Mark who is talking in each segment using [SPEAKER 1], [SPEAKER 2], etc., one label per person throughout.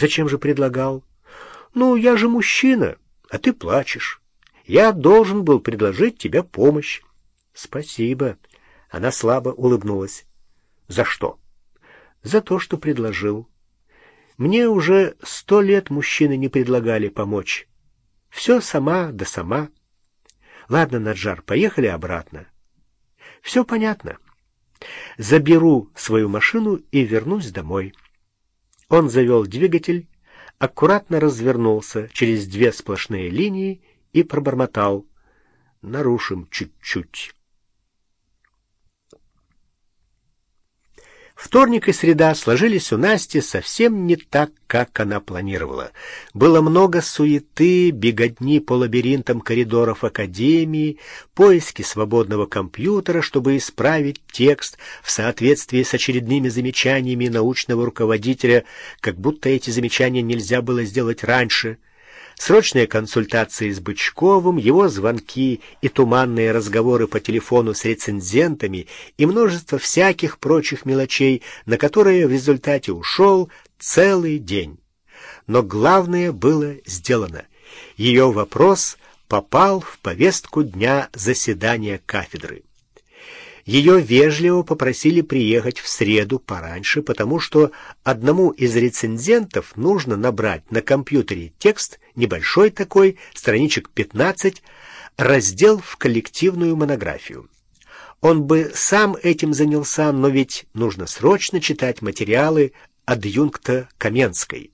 [SPEAKER 1] Зачем же предлагал? Ну, я же мужчина, а ты плачешь. Я должен был предложить тебе помощь. Спасибо. Она слабо улыбнулась. За что? За то, что предложил. Мне уже сто лет мужчины не предлагали помочь. Все сама да сама. Ладно, Наджар, поехали обратно. Все понятно. Заберу свою машину и вернусь домой. Он завел двигатель, аккуратно развернулся через две сплошные линии и пробормотал. Нарушим чуть-чуть. Вторник и среда сложились у Насти совсем не так, как она планировала. Было много суеты, беготни по лабиринтам коридоров академии, поиски свободного компьютера, чтобы исправить текст в соответствии с очередными замечаниями научного руководителя, как будто эти замечания нельзя было сделать раньше — Срочные консультации с Бычковым, его звонки и туманные разговоры по телефону с рецензентами и множество всяких прочих мелочей, на которые в результате ушел целый день. Но главное было сделано. Ее вопрос попал в повестку дня заседания кафедры. Ее вежливо попросили приехать в среду пораньше, потому что одному из рецензентов нужно набрать на компьютере текст, небольшой такой, страничек 15, раздел в коллективную монографию. Он бы сам этим занялся, но ведь нужно срочно читать материалы адъюнкта Каменской.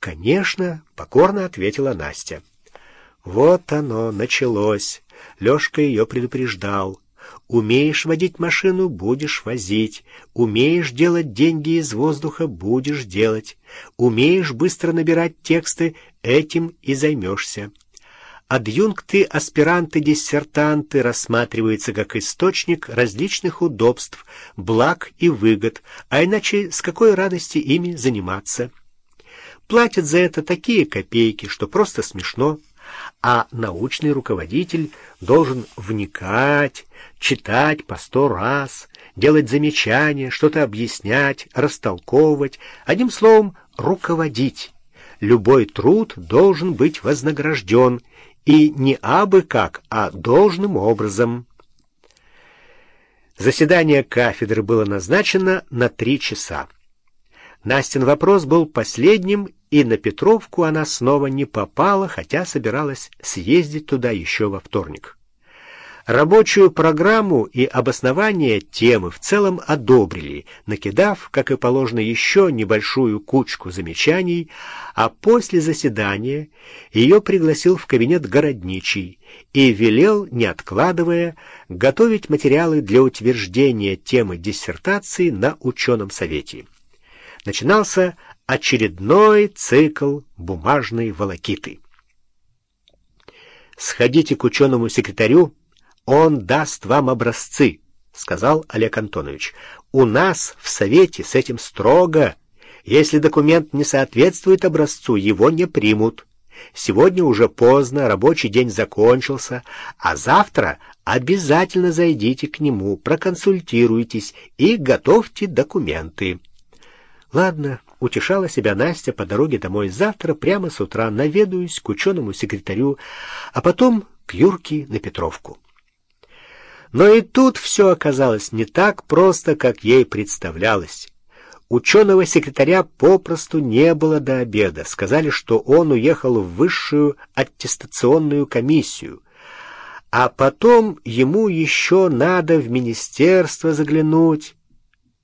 [SPEAKER 1] «Конечно», — покорно ответила Настя. Вот оно, началось. Лешка ее предупреждал. Умеешь водить машину — будешь возить. Умеешь делать деньги из воздуха — будешь делать. Умеешь быстро набирать тексты — этим и займешься. Адъюнкты, аспиранты, диссертанты рассматриваются как источник различных удобств, благ и выгод, а иначе с какой радости ими заниматься? Платят за это такие копейки, что просто смешно а научный руководитель должен вникать, читать по сто раз, делать замечания, что-то объяснять, растолковывать, одним словом, руководить. Любой труд должен быть вознагражден, и не абы как, а должным образом. Заседание кафедры было назначено на три часа. Настин вопрос был последним и на Петровку она снова не попала, хотя собиралась съездить туда еще во вторник. Рабочую программу и обоснование темы в целом одобрили, накидав, как и положено, еще небольшую кучку замечаний, а после заседания ее пригласил в кабинет городничий и велел, не откладывая, готовить материалы для утверждения темы диссертации на ученом совете. Начинался очередной цикл бумажной волокиты. «Сходите к ученому секретарю, он даст вам образцы», — сказал Олег Антонович. «У нас в Совете с этим строго. Если документ не соответствует образцу, его не примут. Сегодня уже поздно, рабочий день закончился, а завтра обязательно зайдите к нему, проконсультируйтесь и готовьте документы». «Ладно», — утешала себя Настя по дороге домой. «Завтра прямо с утра наведаюсь к ученому секретарю, а потом к Юрке на Петровку». Но и тут все оказалось не так просто, как ей представлялось. Ученого секретаря попросту не было до обеда. Сказали, что он уехал в высшую аттестационную комиссию. А потом ему еще надо в министерство заглянуть,